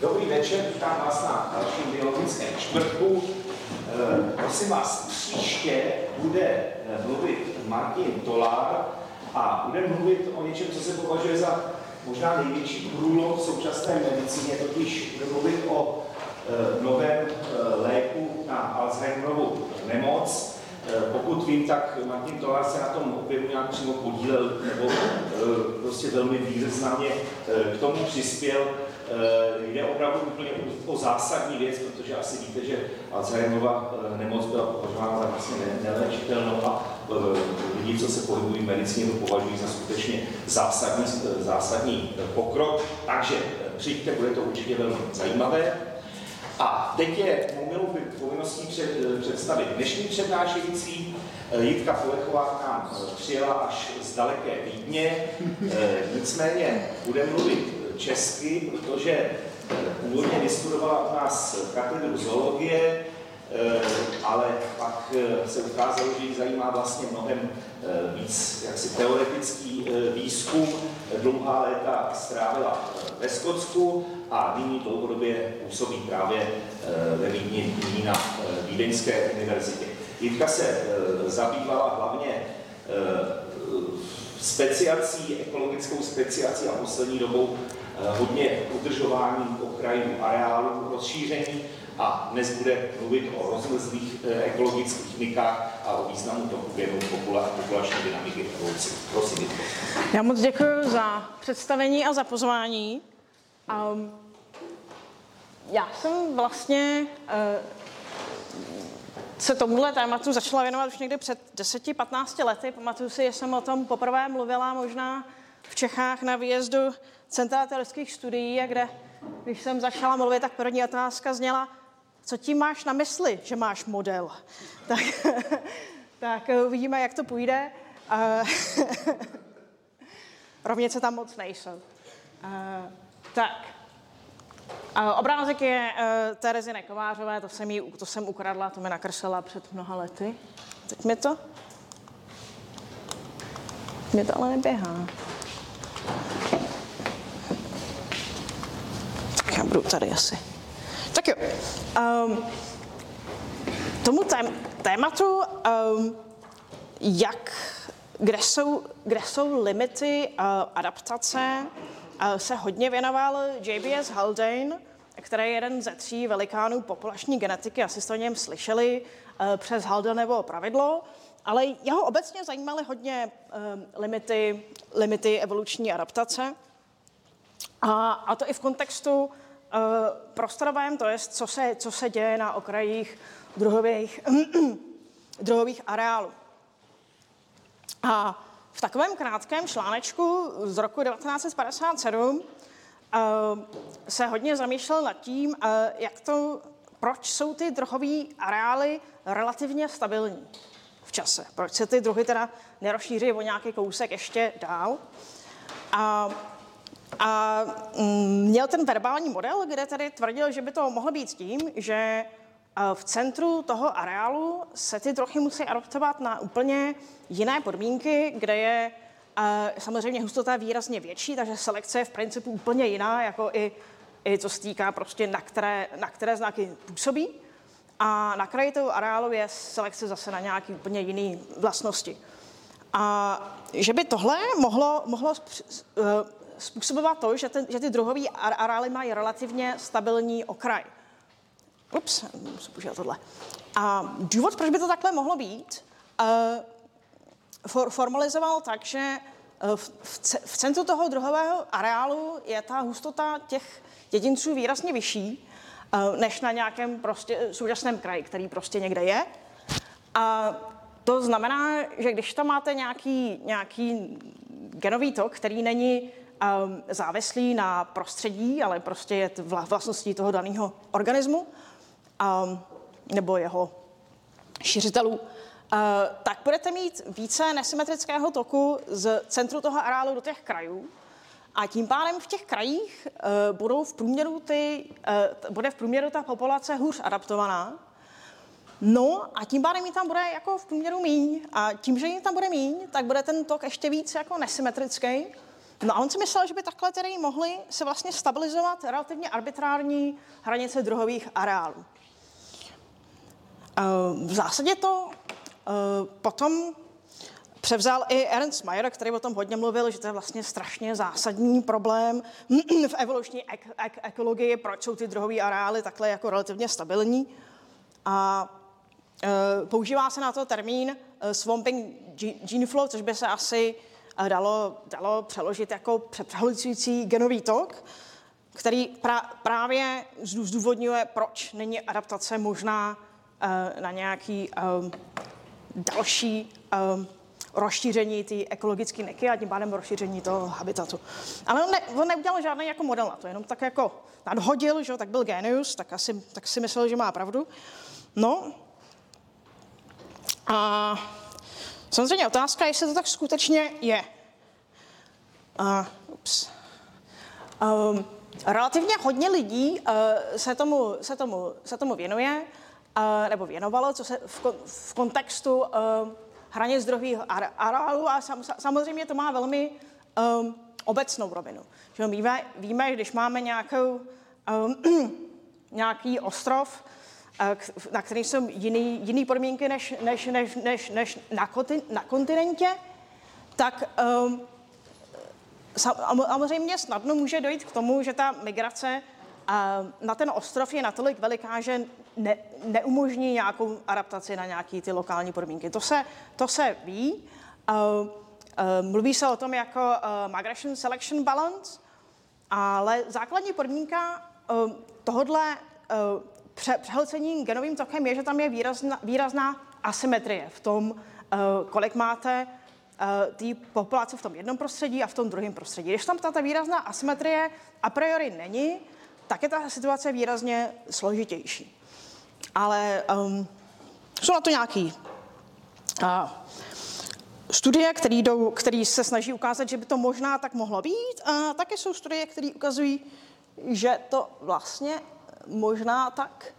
Dobrý večer, vítám vás na dalším biologickém čtvrtku. Eh, prosím vás, příště bude eh, mluvit Martin Tolár a bude mluvit o něčem, co se považuje za možná největší průlom v současné medicíně, totiž bude mluvit o eh, novém léku na Alzheimerovu nemoc. Pokud vím, tak Martin Tolár se na tom objemu nějak přímo podílel, nebo prostě velmi významně k tomu přispěl. Eh, jde opravdu úplně o zásadní věc, protože asi víte, že Alzheimerova eh, nemoc byla považována za vlastně neléčitelnou a eh, lidi, co se pohybují v medicíně, to považují za skutečně zásadní, zásadní pokrok. Takže přijďte, bude to určitě velmi zajímavé. A teď je mou povinností před, představit dnešní přednášející. Jitka Polechová k nám přijela až z daleké Vídně, nicméně bude mluvit česky, protože eh, původně vystudovala u nás katedru zoologie, eh, ale pak eh, se ukázalo, že ji zajímá vlastně mnohem víc jaksi teoretický výzkum. Dlouhá léta strávila ve Skotsku a nyní dlouhodobě působí právě ve Vídni, nyní na Vídeňské univerzitě. Jitka se zabývala hlavně speciací, ekologickou speciací a poslední dobou Eh, hodně udržování okrajů areálu, rozšíření a dnes bude mluvit o rozlezlých eh, ekologických nikách a o významu toho věnu populační dynamiky evoluce. Prosím. Já moc děkuji za představení a za pozvání. Um, já jsem vlastně uh, se tomuhle tématu začala věnovat už někdy před 10-15 lety. Pamatuju si, že jsem o tom poprvé mluvila možná v Čechách na výjezdu Centra teoretických studií, a kde, když jsem začala mluvit, tak první otázka zněla, co tím máš na mysli, že máš model? Tak, tak uvidíme, jak to půjde. Rovnice tam moc nejsou. Tak, obrázek je uh, Terezy Nekovářové, to jsem, jí, to jsem ukradla, to mi nakreslila před mnoha lety. Teď mi to... Mě to ale neběhá. Já budu tady asi. Tak jo. Um, tomu tém, tématu, um, jak, kde jsou, kde jsou limity uh, adaptace, se hodně věnoval J.B.S. Haldane, který je jeden ze tří velikánů populační genetiky, asi jste o něm slyšeli, uh, přes Haldanevo pravidlo, ale jeho obecně zajímaly hodně um, limity, limity evoluční adaptace. A, a to i v kontextu Eh, prostorovém, to je, co se, co se děje na okrajích druhových, druhových areálů. A v takovém krátkém článečku z roku 1957 eh, se hodně zamýšlel nad tím, eh, jak to, proč jsou ty druhové areály relativně stabilní v čase. Proč se ty druhy teda nerozšíří o nějaký kousek ještě dál. A a mm, měl ten verbální model, kde tady tvrdil, že by to mohlo být tím, že v centru toho areálu se ty druhy musí adaptovat na úplně jiné podmínky, kde je e, samozřejmě hustota výrazně větší, takže selekce je v principu úplně jiná, jako i, i co se týká prostě na které, na které znaky působí. A na kraji toho areálu je selekce zase na nějaké úplně jiné vlastnosti. A že by tohle mohlo, mohlo e, způsobovat to, že, ten, že ty druhové areály mají relativně stabilní okraj. Ups, musím tohle. A důvod, proč by to takhle mohlo být, uh, for, formalizoval tak, že uh, v, v centru toho druhového areálu je ta hustota těch jedinců výrazně vyšší, uh, než na nějakém prostě současném kraji, který prostě někde je. A to znamená, že když tam máte nějaký, nějaký genový tok, který není um, závislý na prostředí, ale prostě je vlastností toho daného organismu um, nebo jeho šiřitelů, uh, tak budete mít více nesymetrického toku z centru toho areálu do těch krajů. A tím pádem v těch krajích uh, budou v průměru ty, uh, bude v průměru ta populace hůř adaptovaná. No a tím pádem jí tam bude jako v průměru míň. A tím, že jí tam bude míň, tak bude ten tok ještě víc jako nesymetrický No a on si myslel, že by takhle tedy mohli se vlastně stabilizovat relativně arbitrární hranice druhových areálů. Eh, v zásadě to eh, potom převzal i Ernst Mayr, který o tom hodně mluvil, že to je vlastně strašně zásadní problém v evoluční ek- ek- ekologii, proč jsou ty druhové areály takhle jako relativně stabilní. A e, používá se na to termín swamping gene flow, což by se asi dalo, dalo přeložit jako přehlcující genový tok, který pra, právě zdůvodňuje, proč není adaptace možná na nějaký e, další e, rozšíření té ekologické neky a tím pádem rozšíření toho habitatu. Ale on, ne, on neudělal žádný jako model na to, jenom tak jako nadhodil, že tak byl genius, tak, asi, tak si myslel, že má pravdu. No a samozřejmě otázka, jestli to tak skutečně je. Uh, ups. Um, relativně hodně lidí uh, se, tomu, se, tomu, se tomu věnuje, nebo věnovalo, co se v, v kontextu uh, hranic druhých areálů a sam, samozřejmě to má velmi um, obecnou rovinu. Že víme, víme, když máme nějakou, um, nějaký ostrov, uh, na kterém jsou jiný, jiný podmínky než, než, než, než, než na, kontin, na kontinentě, tak um, samozřejmě snadno může dojít k tomu, že ta migrace na ten ostrov je natolik veliká, že ne, neumožní nějakou adaptaci na nějaké ty lokální podmínky. To se, to se ví. Mluví se o tom jako migration selection balance, ale základní podmínka tohodle pře- přehlcení genovým tokem je, že tam je výrazna, výrazná asymetrie v tom, kolik máte té populace v tom jednom prostředí a v tom druhém prostředí. Když tam ta výrazná asymetrie a priori není, tak je ta situace výrazně složitější. Ale um, jsou na to nějaký uh, studie, které se snaží ukázat, že by to možná tak mohlo být, a taky jsou studie, které ukazují, že to vlastně možná tak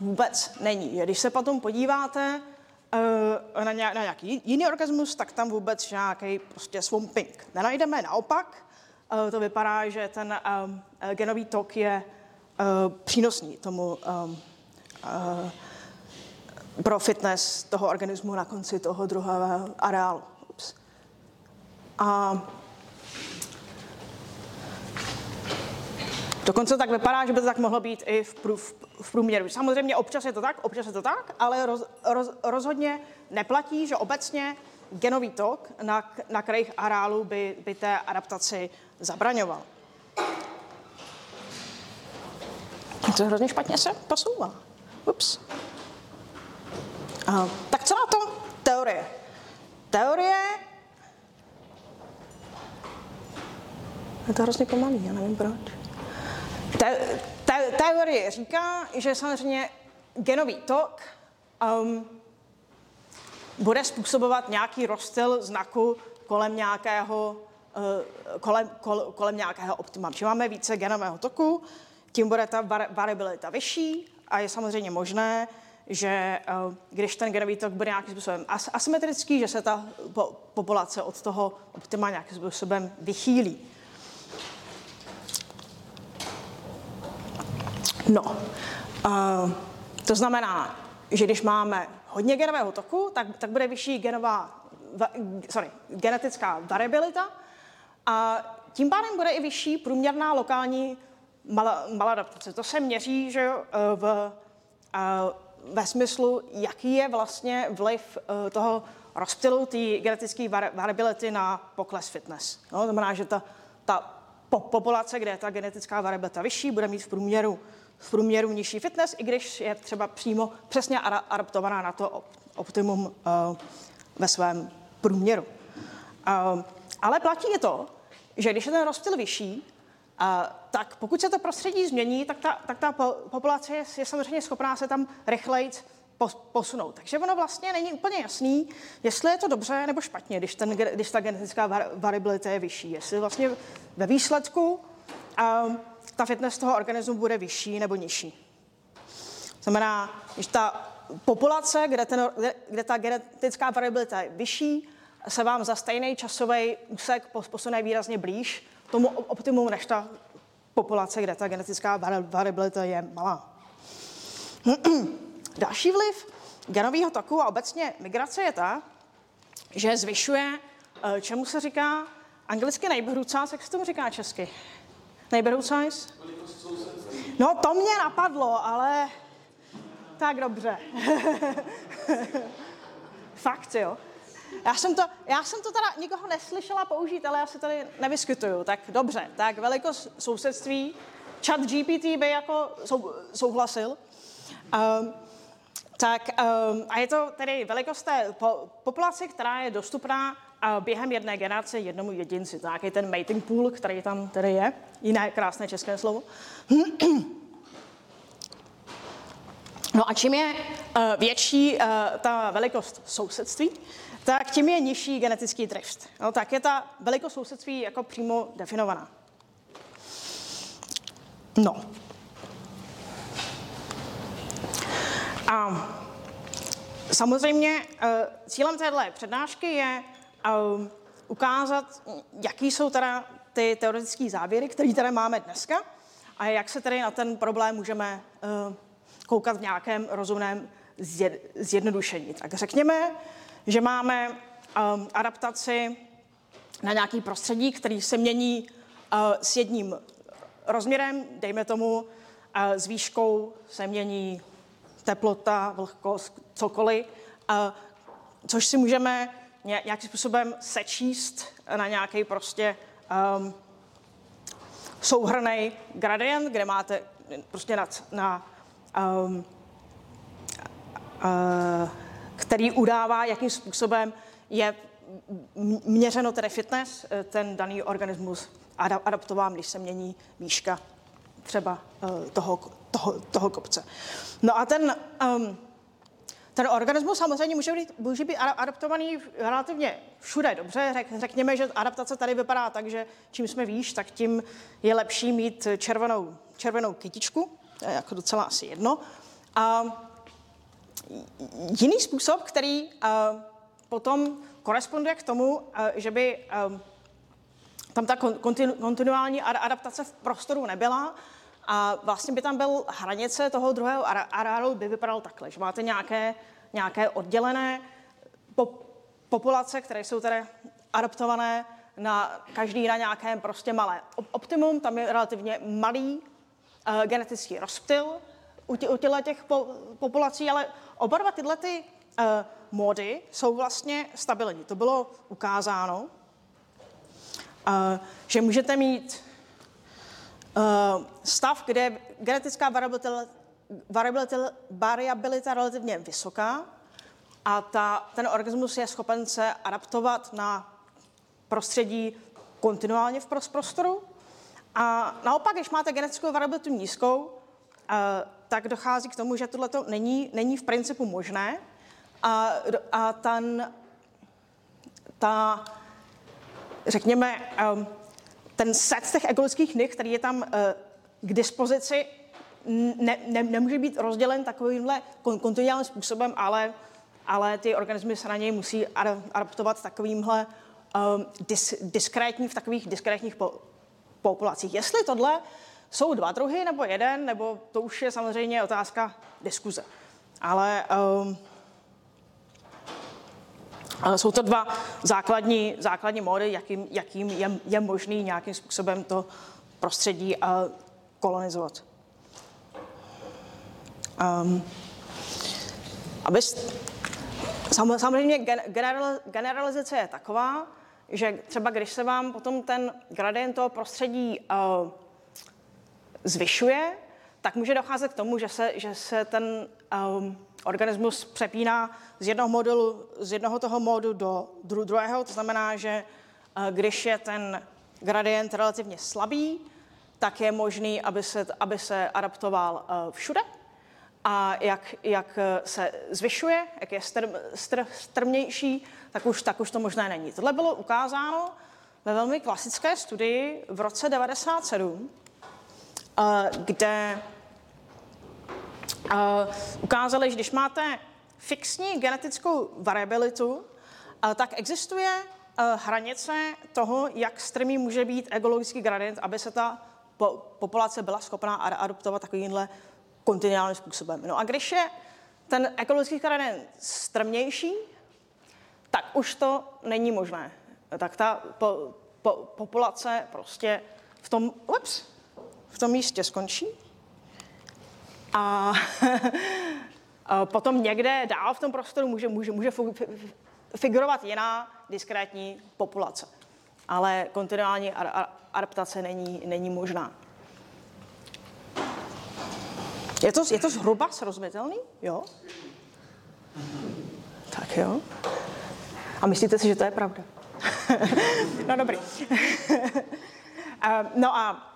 vůbec není. Když se potom podíváte uh, na, nějak, na nějaký jiný organismus, tak tam vůbec nějaký prostě swamping nenajdeme. Naopak, to vypadá, že ten um, genový tok je uh, přínosný tomu pro fitness toho organismu na konci toho druhého areálu. Ups. A Dokonce tak vypadá, že by to tak mohlo být i v, prů, v průměru. Samozřejmě občas je to tak, občas je to tak, ale roz, roz, rozhodně neplatí, že obecně genový tok na, na krajích areálu by, by té adaptaci zabraňoval. To hrozně špatně se posouvá. Ups. Uh, tak co na to? Teorie. Teorie je to hrozně pomalý, já nevím proč. Te, te, teorie říká, že samozřejmě genový tok um, bude způsobovat nějaký rozstyl znaku kolem nějakého, kolem, kol, kolem nějakého optima. Když máme více genového toku, tím bude ta variabilita vyšší a je samozřejmě možné, že eh, když ten genový tok bude nějakým způsobem asymetrický, že se ta populace od toho optima nějakým způsobem vychýlí. No, uh, to znamená, že když máme hodně genového toku, tak, tak bude vyšší genová, sorry, genetická variabilita a tím pádem bude i vyšší průměrná lokální maladaptace. To se měří že eh, v, eh, ve smyslu, jaký je vlastně vliv eh, toho rozptylu té genetické variability na pokles fitness. No, to znamená, že ta, ta populace, kde je ta genetická variabilita vyšší, bude mít v průměru, v průměru nižší fitness, i když je třeba přímo přesně adaptovaná na to optimum uh, ve svém průměru. Uh, ale platí je to, že když je ten rozptyl vyšší, a, tak pokud se to prostředí změní, tak ta, tak ta populace je, je samozřejmě schopná se tam rychleji posunout. Takže ono vlastně není úplně jasný, jestli je to dobře nebo špatně, když, ten, když ta genetická variabilita je vyšší. Jestli vlastně ve výsledku um, ta fitness toho organismu bude vyšší nebo nižší. Znamená, když ta populace, kde, ten, kde, kde ta genetická variabilita je vyšší, se vám za stejný časový úsek posune výrazně blíž tomu optimumu než ta populace, kde ta genetická variabilita je malá. Další vliv genového toku a obecně migrace je ta, že zvyšuje, eh, čemu se říká anglicky neighborhood size, jak se tomu říká česky? Neighborhood size? No, to mě napadlo, ale tak dobře. Fakt, jo. Já jsem, to, já jsem to teda nikoho neslyšela použít, ale já se tady nevyskytuju. Tak dobře, tak velikost sousedství. Chat GPT by jako sou, souhlasil. Um, tak um, a je to tedy velikost té po, populace, která je dostupná uh, během jedné generace jednomu jedinci. Tak je ten mating pool, který tam tedy je. Jiné krásné české slovo. No a čím je uh, větší uh, ta velikost sousedství, tak tím je nižší genetický drift. No, tak je ta velikost sousedství jako přímo definovaná. No. A samozřejmě eh, cílem téhle přednášky je eh, ukázat, jaký jsou teda ty teoretické závěry, které tady máme dneska a jak se tedy na ten problém můžeme eh, koukat v nějakém rozumném zjednodušení. Tak řekněme, že máme um, adaptaci na nějaký prostředí, který se mění uh, s jedním rozměrem, dejme tomu, uh, s výškou se mění teplota, vlhkost, cokoliv, uh, což si můžeme nějakým způsobem sečíst na nějaký prostě um, souhrný gradient, kde máte prostě na, na který udává, jakým způsobem je měřeno tedy fitness, eh, ten daný organismus adaptován, když se mění výška třeba eh, toho, toho, toho kopce. No a ten, um, ten organismus samozřejmě může být, může být adaptovaný relativně všude dobře. Řek, řekněme, že adaptace tady vypadá tak, že čím jsme výš, tak tím je lepší mít červenou, červenou kytičku, to je jako docela asi jedno. A jiný způsob, který uh, potom koresponduje k tomu, uh, že by um, tam ta kontinu, kontinuální adaptace v prostoru nebyla a vlastně by tam byl hranice toho druhého areálu, by vypadal takhle, že máte nějaké, nějaké oddělené po, populace, které jsou tedy adaptované na každý na nějakém prostě malé optimum, tam je relativně malý genetický rozptyl u, tě, u těchto těch po, populací, ale Oba dva tyhle ty uh, mody jsou vlastně stabilní. To bylo ukázáno, uh, že můžete mít uh, stav, kde je genetická variabilita, variabilita, variabilita relativně vysoká a ta, ten organismus je schopen se adaptovat na prostředí kontinuálně v prostoru. A naopak, když máte genetickou variabilitu nízkou, tak dochází k tomu, že tohle není, není v principu možné. A, a ten, ta, řekněme, ten set těch ekologických nik, který je tam uh, k dispozici, ne, ne, nemůže být rozdělen takovýmhle kontinuálním způsobem, ale, ale ty organismy se na něj musí adaptovat takovýmhle um, dis, diskrétní, v takových diskrétních populacích. Jestli tohle jsou dva druhy nebo jeden, nebo to už je samozřejmě otázka diskuze. Ale um, jsou to dva základní, základní módy, jakým, jakým je, je možný nějakým způsobem to prostředí uh, kolonizovat. Um, aby, samozřejmě generalizace je taková, že třeba když se vám potom ten gradient toho prostředí uh, zvyšuje, tak může docházet k tomu, že se, že se ten um, organismus přepíná z jednoho modelu, z jednoho toho módu do dru- druhého. To znamená, že uh, když je ten gradient relativně slabý, tak je možný, aby se, aby se adaptoval uh, všude. A jak, jak se zvyšuje, jak je strm, str, strmnější, tak už, tak už to možné není. Tohle bylo ukázáno ve velmi klasické studii v roce 97, kde ukázali, že když máte fixní genetickou variabilitu, tak existuje hranice toho, jak strmý může být ekologický gradient, aby se ta populace byla schopná adoptovat takovýmhle kontinuálním způsobem. No a když je ten ekologický gradient strmější, tak už to není možné. Tak ta po, po, populace prostě v tom, ups, v tom místě skončí. A, a potom někde dál v tom prostoru může, může, může figurovat jiná diskrétní populace. Ale kontinuální adaptace není, není možná. Je to, je to zhruba srozumitelný? Jo? Tak jo. A myslíte si, že to je pravda? no dobrý. no a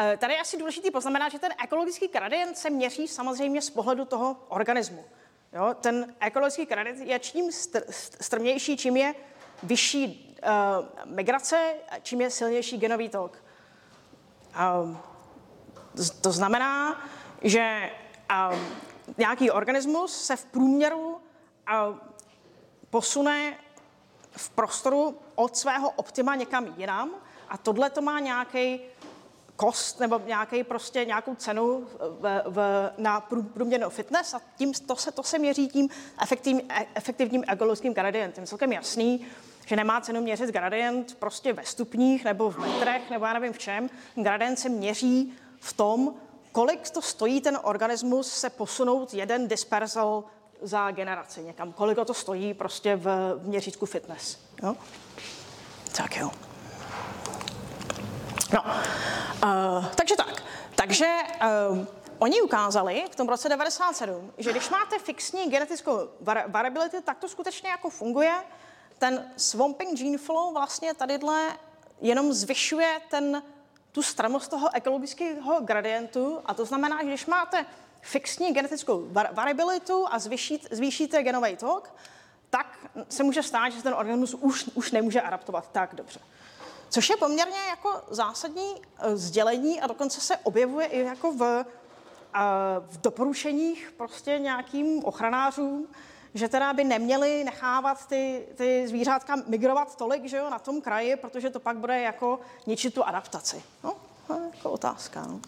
e, tady je asi důležité poznamenat, že ten ekologický gradient se měří samozřejmě z pohledu toho organismu. Jo? Ten ekologický gradient je čím str- strmější, čím je vyšší uh, migrace, čím je silnější genový tok. Uh, to znamená, že uh, nějaký organismus se v průměru uh, posune v prostoru od svého optima někam jinam a tohle to má nějaký kost nebo nějaký prostě nějakou cenu v, v, na průměrnou fitness a tím to se, to se měří tím efektivním, efektivním ekologickým gradientem. Celkem jasný, že nemá cenu měřit gradient prostě ve stupních nebo v metrech nebo já nevím v čem. Gradient se měří v tom, kolik to stojí ten organismus se posunout jeden dispersal za generaci někam. Kolik to stojí prostě v měřítku fitness. Jo? Tak jo. No, uh, takže tak. Takže uh, oni ukázali v tom roce 97, že když máte fixní genetickou variability, tak to skutečně jako funguje. Ten swamping gene flow vlastně tadyhle jenom zvyšuje ten, tu strmost toho ekologického gradientu a to znamená, že když máte fixní genetickou variabilitu a zvýšíte, zvýšíte genový tok, tak se může stát, že ten organismus už, už nemůže adaptovat tak dobře. Což je poměrně jako zásadní eh, sdělení a dokonce se objevuje i jako v, eh, v doporučeních prostě nějakým ochranářům, že teda by neměli nechávat ty, ty zvířátka migrovat tolik že jo, na tom kraji, protože to pak bude jako ničit tu adaptaci. No, jako otázka. No.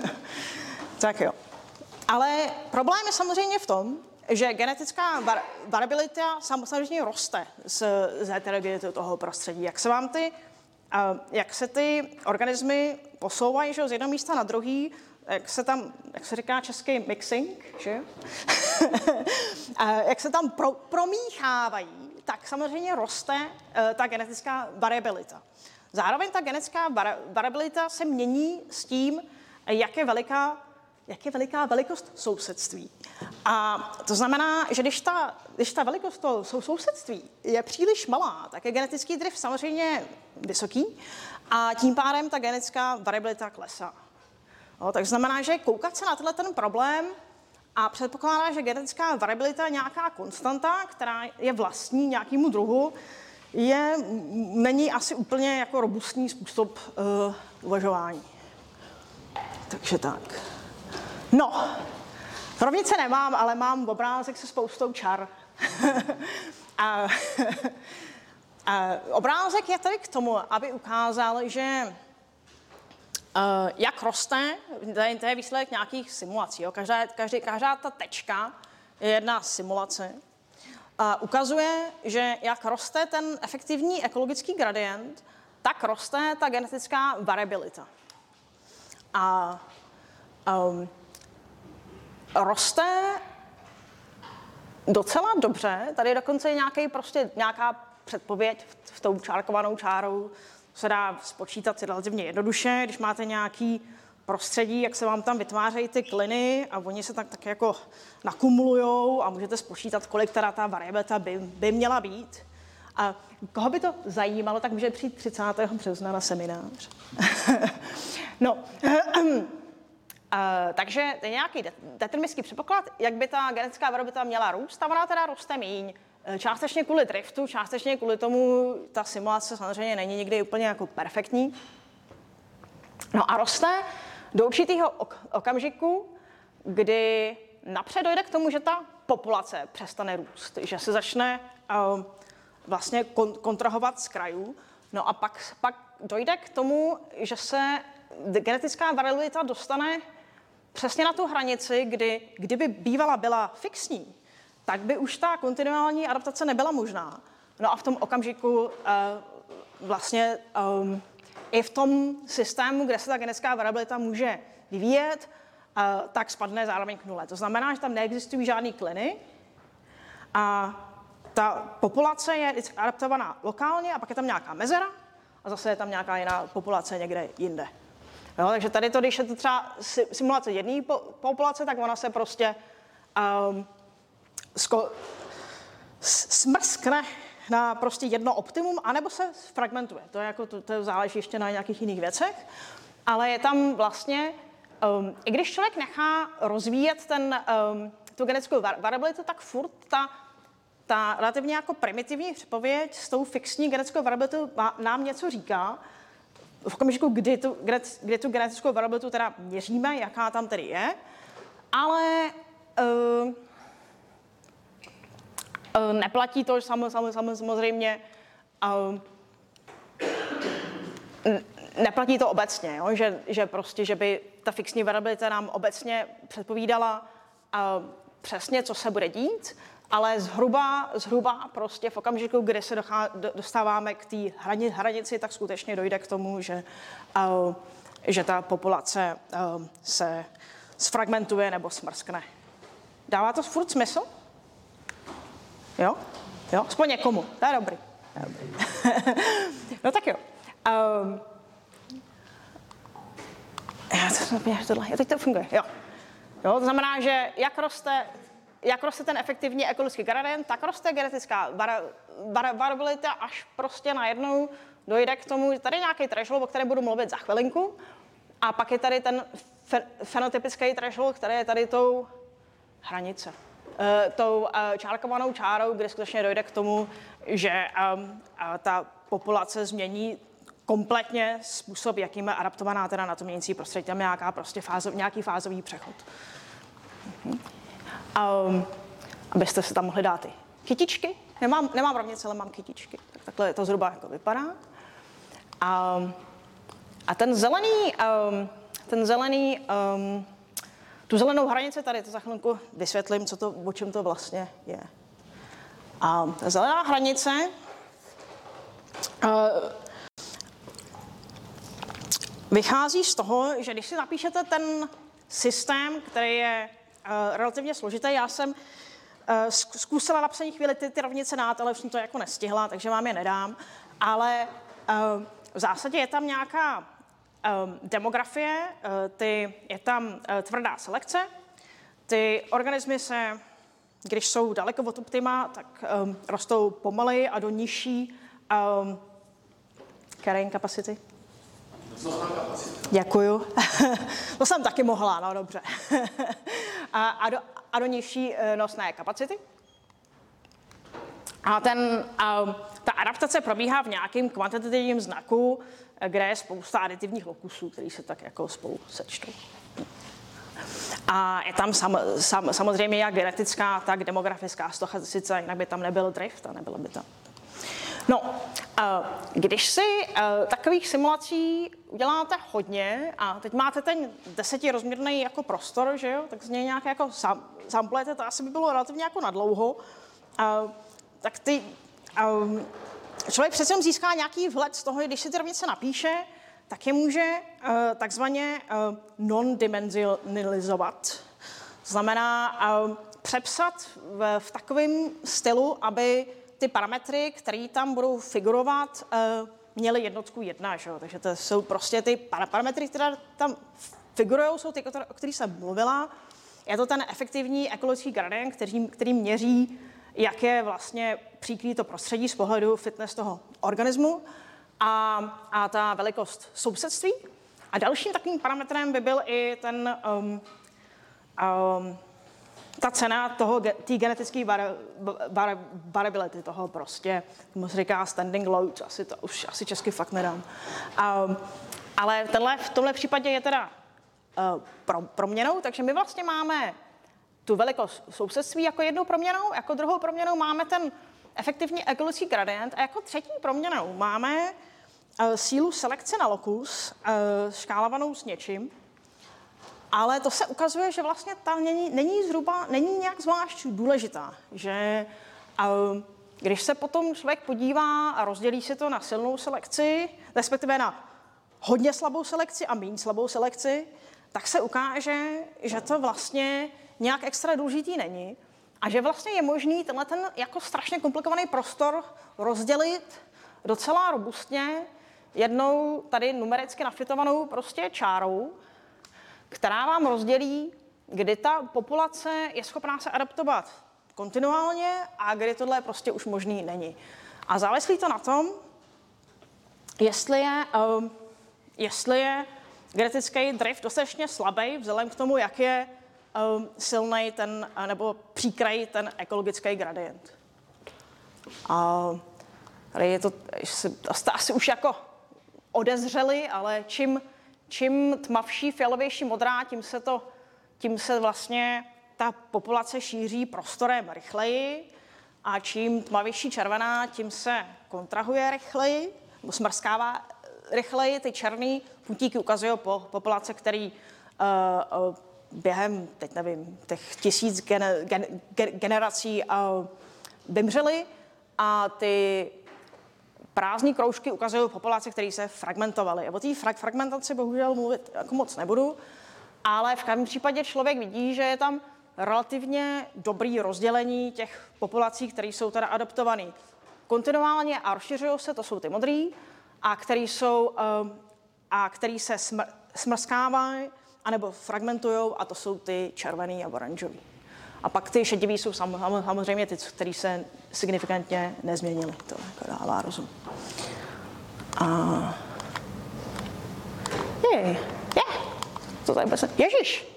tak jo. Ale problém je samozřejmě v tom, že genetická variabilita samozřejmě roste z, z heterogenity toho prostředí. Jak se vám ty, jak se ty organismy posouvají že, z jednoho místa na druhý, jak se tam, jak se říká český mixing, že? jak se tam pro, promíchávají, tak samozřejmě roste uh, ta genetická variabilita. Zároveň ta genetická variabilita se mění s tím, jak je veliká jak je veliká velikost sousedství. A to znamená, že když ta, když ta velikost toho sousedství je příliš malá, tak je genetický drift samozřejmě vysoký a tím pádem ta genetická variabilita klesá. No, tak znamená, že koukat se na tenhle ten problém a předpokládá, že genetická variabilita je nějaká konstanta, která je vlastní nějakému druhu, je, není asi úplně jako robustní způsob uh, uvažování. Takže tak. No, rovnice nemám, ale mám obrázek se spoustou čar. a, a obrázek je tady k tomu, aby ukázal, že uh, jak roste, to je výsledek nějakých simulací. Jo. Každá, každý, každá ta tečka je jedna simulace. A ukazuje, že jak roste ten efektivní ekologický gradient, tak roste ta genetická variabilita. A um, roste docela dobře. Tady dokonce je nějaký prostě nějaká předpověď v tou čárkovanou čárou. Se dá spočítat relativně jednoduše, když máte nějaký prostředí, jak se vám tam vytvářejí ty kliny a oni se tak, tak jako nakumulujou a můžete spočítat, kolik teda ta variabilita by, by měla být. A koho by to zajímalo, tak může přijít 30. března na seminář. no, Uh, takže je nějaký deterministský předpoklad, jak by ta genetická variabilita měla růst, a ona teda roste míň. Eh, částečně kvůli driftu, částečně kvůli tomu, ta simulace samozřejmě není nikdy úplně jako perfektní. No a roste do určitého ok- okamžiku, kdy napřed dojde k tomu, že ta populace přestane růst, že se začne uh, vlastně kon, kontrahovat z krajů. No a pak, pak dojde k tomu, že se genetická variabilita dostane přesně na tu hranici, kdy, kdyby bývala byla fixní, tak by už ta kontinuální adaptace nebyla možná. No a v tom okamžiku uh, vlastně um, i v tom systému, kde se ta genetická variabilita může vyvíjet, uh, tak spadne zároveň k nule. To znamená, že tam neexistují žádné kliny a ta populace je adaptovaná lokálně a pak je tam nějaká mezera a zase je tam nějaká jiná populace někde jinde. Jo, takže tady to, když je to třeba simulace jedné populace, tak ona se prostě um, sko- smrskne na prostě jedno optimum, anebo se fragmentuje. To, je jako, to, to záleží ještě na nějakých jiných věcech, ale je tam vlastně, um, i když člověk nechá rozvíjet ten, um, tu genetickou variabilitu, tak furt ta, ta relativně jako primitivní předpověď s tou fixní genetickou variabilitou nám něco říká, v okamžiku, kdy tu, kdy tu genetickou variabilitu teda měříme, jaká tam tedy je, ale uh, uh, neplatí to sam, sam, sam, samozřejmě uh, neplatí to obecně, jo? Že, že prostě, že by ta fixní variabilita nám obecně předpovídala uh, přesně, co se bude dít, ale zhruba, zhruba prostě v okamžiku, kdy se dochá, dostáváme k té hranici, tak skutečně dojde k tomu, že, uh, že ta populace uh, se sfragmentuje nebo smrskne. Dává to furt smysl? Jo? Jo? Aspoň někomu. To je dobrý. No tak jo. Um, já to tohle. Jo, teď to funguje. Jo. Jo, to znamená, že jak roste jak roste ten efektivní ekologický gradient, tak roste genetická variabilita, až prostě najednou dojde k tomu, že tady je nějaký threshold, o kterém budu mluvit za chvilinku, a pak je tady ten fenotypický threshold, který je tady tou hranice. Uh, tou uh, čárkovanou čárou, kde skutečně dojde k tomu, že uh, ta populace změní kompletně způsob, jakým je adaptovaná teda na to měnící prostředí. Tam je nějaká prostě fázov, nějaký fázový přechod. Uh-huh um, abyste se tam mohli dát ty kytičky. Nemám, nemám rovnice, ale mám kytičky. Tak takhle to zhruba jako vypadá. Um, a ten zelený, um, ten zelený, um, tu zelenou hranici tady, to za chvilku vysvětlím, co to, o čem to vlastně je. A ta zelená hranice uh, vychází z toho, že když si napíšete ten systém, který je relativně složité. Já jsem uh, zkusila na psaní chvíli ty, ty rovnice nát, ale už jsem to jako nestihla, takže vám je nedám. Ale uh, v zásadě je tam nějaká demografie, ty, je tam tvrdá selekce, ty organismy se, když jsou daleko od optima, tak rostou pomaleji a do nižší um, carrying capacity. Děkuju. to jsem taky mohla, no dobře. a, a, do, a do nižší eh, nosné kapacity. A ten, a, ta adaptace probíhá v nějakém kvantitativním znaku, eh, kde je spousta aditivních lokusů, které se tak jako spolu sečtou. A je tam sam, sam, samozřejmě jak genetická, tak demografická stochasticita, jinak by tam nebyl drift a nebylo by tam No, když si takových simulací uděláte hodně a teď máte ten desetirozměrný jako prostor, že jo, tak z něj nějak jako samplete, to asi by bylo relativně jako nadlouho, tak ty člověk přece získá nějaký vhled z toho, když si ty rovnice napíše, tak je může takzvaně non-dimensionalizovat. Znamená přepsat v takovém stylu, aby ty parametry, které tam budou figurovat, uh, měly jednotku jedna, že? takže to jsou prostě ty parametry, které tam figurují, jsou ty, o kterých jsem mluvila. Je to ten efektivní ekologický gradient, který, který měří, jak je vlastně příklí to prostředí z pohledu fitness toho organismu a, a ta velikost sousedství. A dalším takovým parametrem by byl i ten um, um, ta cena toho, té genetické variability, toho prostě, tomu se říká standing load, asi to už asi česky fakt nedám. Um, ale tenhle, v tomhle případě je teda uh, pro, proměnou, takže my vlastně máme tu velikost sousedství jako jednou proměnou, jako druhou proměnou máme ten efektivní ekologický gradient a jako třetí proměnou máme uh, sílu selekce na lokus, uh, škálovanou s něčím, ale to se ukazuje, že vlastně ta není, není zhruba, není nějak zvlášť důležitá, že uh, když se potom člověk podívá a rozdělí si to na silnou selekci, respektive na hodně slabou selekci a méně slabou selekci, tak se ukáže, že to vlastně nějak extra důležitý není a že vlastně je možný tenhle ten jako strašně komplikovaný prostor rozdělit docela robustně jednou tady numericky nafitovanou prostě čárou, která vám rozdělí, kdy ta populace je schopná se adaptovat kontinuálně a kdy tohle prostě už možný není. A závislí to na tom, jestli je, uh, jestli je genetický drift dostatečně slabý, vzhledem k tomu, jak je um, silný ten, nebo příkraj ten ekologický gradient. A tady je to, jste asi už jako odezřeli, ale čím, čím tmavší, fialovější modrá, tím se to, tím se vlastně ta populace šíří prostorem rychleji a čím tmavější červená, tím se kontrahuje rychleji, nebo smrskává rychleji. Ty černé putíky ukazují po populace, který uh, uh, během, teď nevím, těch tisíc gen, gen, gen, generací uh, vymřely a ty prázdné kroužky ukazují populace, které se fragmentovaly. O té frag, fragmentaci bohužel mluvit jako moc nebudu, ale v každém případě člověk vidí, že je tam relativně dobrý rozdělení těch populací, které jsou teda adaptované kontinuálně a rozšiřují se, to jsou ty modrý, a který, jsou, um, a který se smr- smrskávají anebo fragmentují a to jsou ty červený a oranžový. A pak ty šedivý jsou samozřejmě ty, které se signifikantně nezměnily. To jako dává rozum. A... Je, je. To tady bude Ježiš!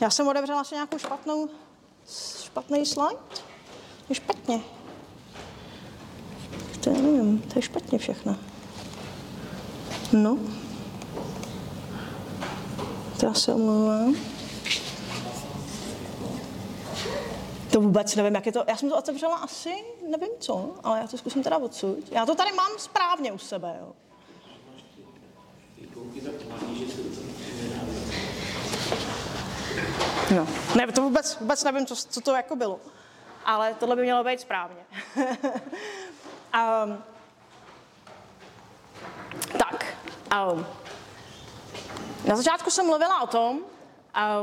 Já jsem odevřela si nějakou špatnou, špatný slide. Je špatně. To nevím, to je špatně všechno. No. To já se omlouvám. To vůbec nevím, jak je to. Já jsem to otevřela asi, nevím co, ale já to zkusím teda odsud. Já to tady mám správně u sebe, jo. No, ne, to vůbec, vůbec nevím, co, co to jako bylo. Ale tohle by mělo být správně. um, tak, um, na začátku jsem mluvila o tom,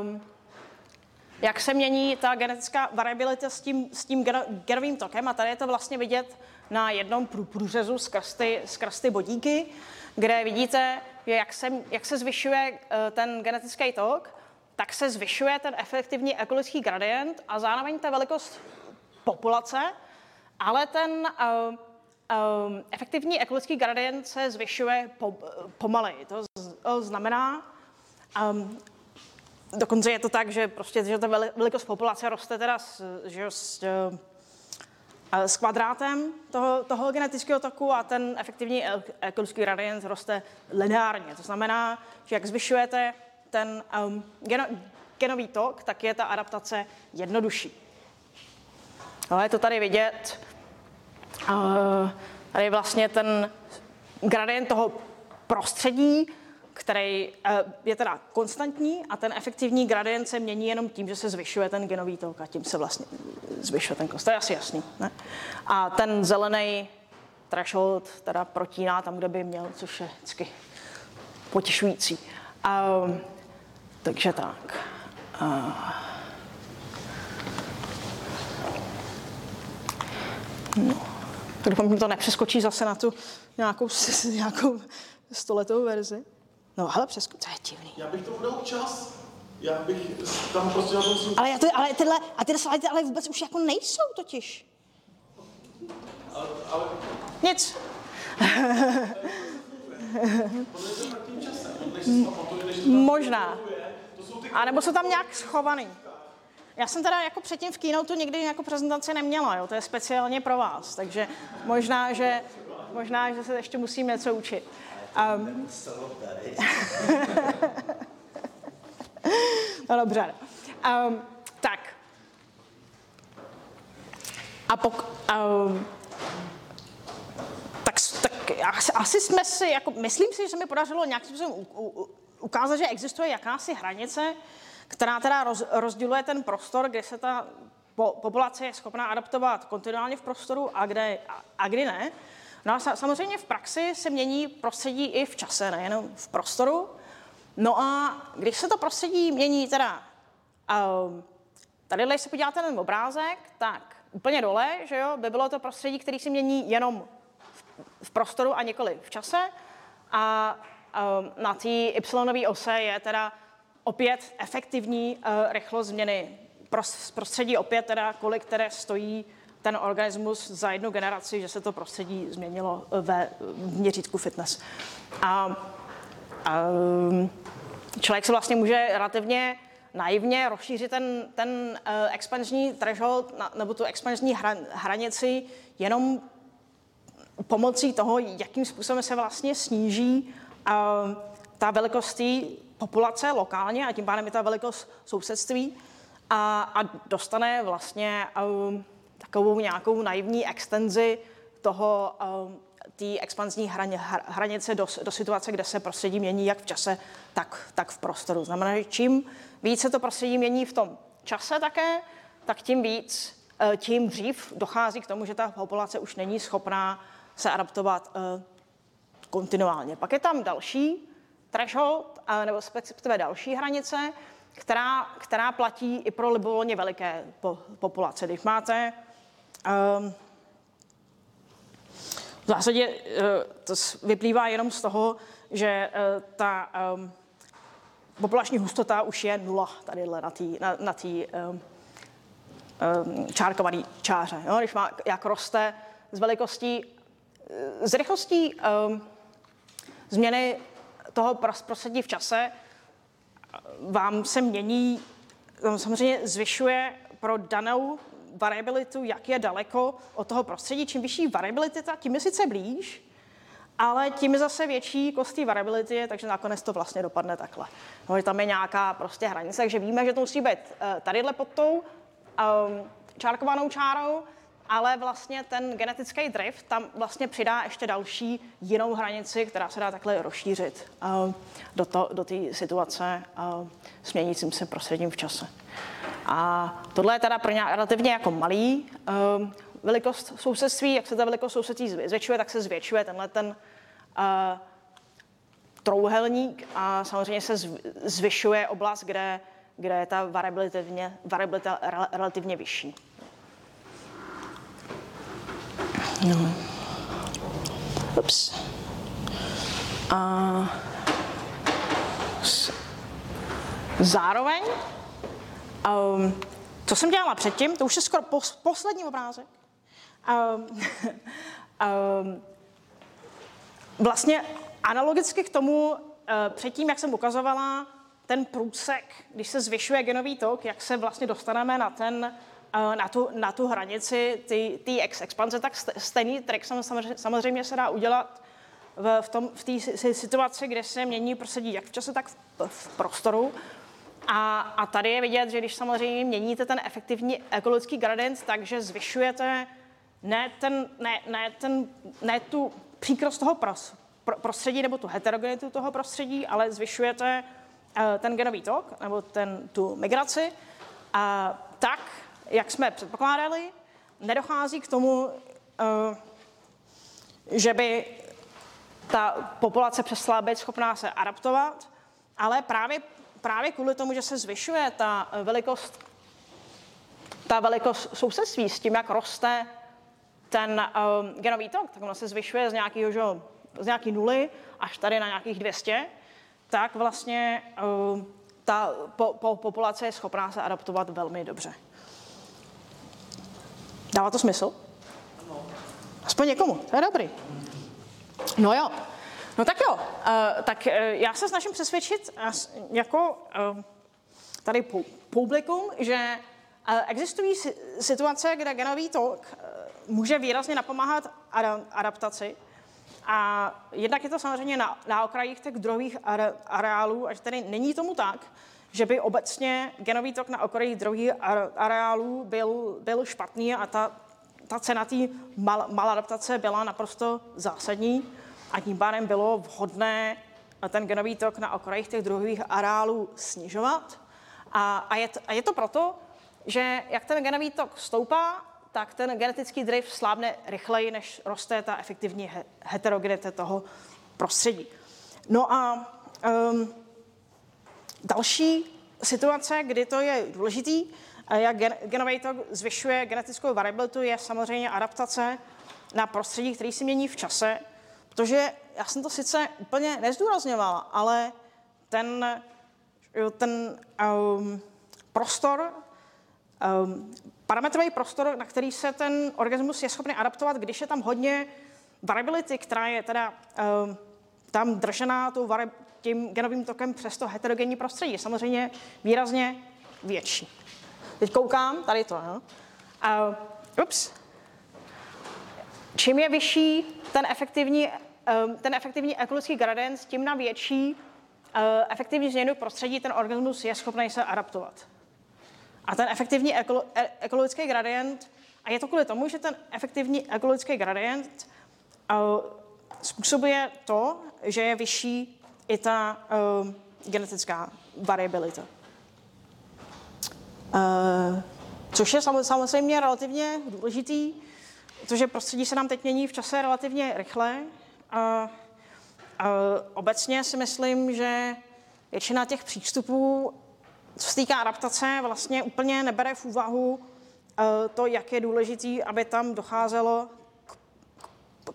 um, jak se mění ta genetická variabilita s tím, s tím genovým tokem a tady je to vlastně vidět na jednom průřezu skrz ty, skrz ty bodíky, kde vidíte, jak se, jak se zvyšuje uh, ten genetický tok, tak se zvyšuje ten efektivní ekologický gradient a zároveň ta velikost populace, ale ten uh, um, efektivní ekologický gradient se zvyšuje po, pomaleji. To, to znamená, um, dokonce je to tak, že prostě že ta velikost populace roste teda s, že, s, eh, s kvadrátem toho, toho genetického toku a ten efektivní ekologický gradient roste lineárně. To znamená, že jak zvyšujete ten um, geno, genový tok, tak je ta adaptace jednodušší. No, je to tady vidět Tady je vlastně ten gradient toho prostředí, který eh, je teda konstantní a ten efektivní gradient se mění jenom tím, že se zvyšuje ten genový tok a tím se vlastně zvyšuje ten kost. To je asi jasný. Ne? A ten zelený threshold teda protíná tam, kde by měl, což je vždycky potěšující. Um, takže tak. Uh, no. Tak doufám, že to nepřeskočí zase na tu nějakou, nějakou stoletou verzi. No, ale přeskočí, to je divný. Já bych to dal čas. Já bych tam prostě na tom Ale, já to, ale tyhle, a tyhle slidy ale vůbec už jako nejsou totiž. Ale, ale... Nic. Možná. A nebo jsou tam nějak schovaný. Já jsem teda jako předtím v Keynote nikdy jako prezentaci neměla, jo? to je speciálně pro vás, takže možná, že, možná, že se ještě musím něco učit. Um, no dobře. Um, tak. a, pok, um, tak, tak asi, asi jsme si, jako, myslím si, že se mi podařilo nějakým způsobem ukázat, že existuje jakási hranice, která teda roz, rozděluje ten prostor, kde se ta po, populace je schopná adaptovat kontinuálně v prostoru a, kde, a, a kdy ne. No a samozřejmě v praxi se mění prostředí i v čase, nejenom v prostoru. No a když se to prostředí mění teda, um, tady, když se podíváte na ten obrázek, tak úplně dole, že jo, by bylo to prostředí, které se mění jenom v, prostoru a nikoli v čase. A um, na té y ose je teda opět efektivní uh, rychlost změny prostředí, opět teda kolik které stojí ten organismus za jednu generaci, že se to prostředí změnilo ve měřítku fitness. A, a člověk se vlastně může relativně naivně rozšířit ten, ten uh, expanzní threshold nebo tu expanzní hra, hranici jenom pomocí toho, jakým způsobem se vlastně sníží ta velikost populace lokálně a tím pádem i ta velikost sousedství a, a dostane vlastně uh, takovou nějakou naivní extenzi toho um, té expanzní hranice do, do situace, kde se prostředí mění jak v čase, tak, tak v prostoru. Znamená, že čím víc se to prostředí mění v tom čase také, tak tím víc, uh, tím dřív dochází k tomu, že ta populace už není schopná se adaptovat uh, kontinuálně. Pak je tam další threshold, uh, nebo respektive další hranice, která, která platí i pro libovolně veliké po, populace. Když máte v zásadě uh, to vyplývá jenom z toho, že uh, ta um, populační hustota už je nula tady na té na, na um, um, čárkované čáře. Jo? Když má, jak roste z velikostí, z rychlostí um, změny toho prostředí v čase, vám se mění, samozřejmě zvyšuje pro danou variabilitu, jak je daleko od toho prostředí. Čím vyšší variabilita, tím je sice blíž, ale tím je zase větší kostí variability, takže nakonec to vlastně dopadne takhle. No, tam je nějaká prostě hranice, takže víme, že to musí být uh, tadyhle pod tou um, čárkovanou čárou, ale vlastně ten genetický drift tam vlastně přidá ještě další jinou hranici, která se dá takhle rozšířit uh, do, to, do té situace uh, s měnícím se prostředím v čase. A tohle je teda pro ně relativně jako malý uh, velikost sousedství. Jak se ta velikost sousedství zvětšuje, tak se zvětšuje tenhle ten uh, trouhelník a samozřejmě se zvyšuje oblast, kde, kde je ta variabilita relativně vyšší. No. Ups. A zároveň, um, co jsem dělala předtím, to už je skoro pos, poslední obrázek. Um, um, vlastně analogicky k tomu, uh, předtím, jak jsem ukazovala, ten průsek, když se zvyšuje genový tok, jak se vlastně dostaneme na ten na tu, na tu hranici té ex expanze, tak stejný trik samozřejmě, se dá udělat v, v, tom, v té situaci, kde se mění prostředí jak v čase, tak v, v prostoru. A, a tady je vidět, že když samozřejmě měníte ten efektivní ekologický gradient, takže zvyšujete ne, ten, ne, ne, ten, ne tu příkrost toho pros, pro, prostředí nebo tu heterogenitu toho prostředí, ale zvyšujete uh, ten genový tok nebo ten, tu migraci, a tak, jak jsme předpokládali, nedochází k tomu, eh, že by ta populace přestala být schopná se adaptovat, ale právě, právě kvůli tomu, že se zvyšuje ta velikost, ta velikost sousedství s tím, jak roste ten um, genový tok, tak ono se zvyšuje z nějakého, že, z nějaký nuly až tady na nějakých 200, tak vlastně um, ta po, po, populace je schopná se adaptovat velmi dobře. Dává to smysl? Aspoň někomu, to je dobrý. No jo, no tak jo, uh, tak uh, já se snažím přesvědčit uh, jako uh, tady publikum, že uh, existují situace, kde genový tok uh, může výrazně napomáhat adaptaci. A jednak je to samozřejmě na, na okrajích těch druhých areálů, a že tedy není tomu tak, že by obecně genový tok na okraji druhých areálů byl, byl špatný a ta ta cena té mal, maladaptace byla naprosto zásadní a tím pádem bylo vhodné ten genový tok na okrajích těch druhových areálů snižovat. A, a, je to, a je to proto, že jak ten genový tok stoupá, tak ten genetický drift slábne rychleji, než roste ta efektivní heterogenita toho prostředí. No a um, další situace, kdy to je důležitý, jak gen, genový tok zvyšuje genetickou variabilitu, je samozřejmě adaptace na prostředí, který se mění v čase, protože já jsem to sice úplně nezdůrazňovala, ale ten, ten um, prostor, um, parametrový prostor, na který se ten organismus je schopný adaptovat, když je tam hodně variability, která je teda um, tam držená tou vari- tím genovým tokem přes to heterogenní prostředí, samozřejmě výrazně větší. Teď koukám, tady to, no. Uh, ups. Čím je vyšší ten efektivní, ten efektivní ekologický gradient, tím na větší uh, efektivní změnu prostředí ten organismus je schopný se adaptovat. A ten efektivní ekolo, e, ekologický gradient, a je to kvůli tomu, že ten efektivní ekologický gradient uh, způsobuje to, že je vyšší i ta uh, genetická variabilita. Uh, což je samozřejmě relativně důležitý, protože prostředí se nám teď mění v čase relativně rychle. Obecně si myslím, že většina těch přístupů, co se týká adaptace, vlastně úplně nebere v úvahu uh, to, jak je důležitý, aby tam docházelo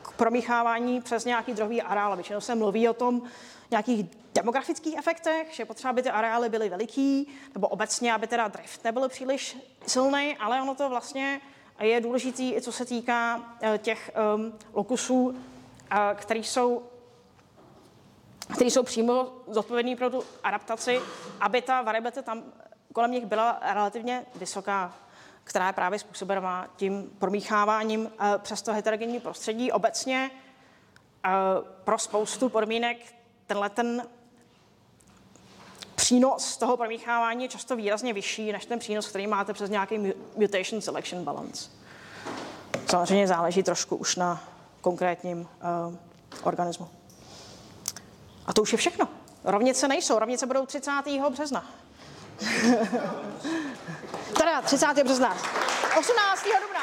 k promíchávání přes nějaký druhový areál. Většinou se mluví o tom nějakých demografických efektech, že potřeba, aby ty areály byly veliký, nebo obecně, aby teda drift nebyl příliš silný, ale ono to vlastně je důležitý i co se týká eh, těch um, lokusů, který jsou který jsou přímo zodpovědní pro tu adaptaci, aby ta variabilita tam kolem nich byla relativně vysoká která je právě způsobena tím promícháváním eh, přes to heterogenní prostředí. Obecně eh, pro spoustu podmínek tenhle ten přínos toho promíchávání je často výrazně vyšší než ten přínos, který máte přes nějaký mutation selection balance. Samozřejmě záleží trošku už na konkrétním uh, organismu. A to už je všechno. Rovnice nejsou. Rovnice budou 30. března. Teda 30. března. 18. dubna.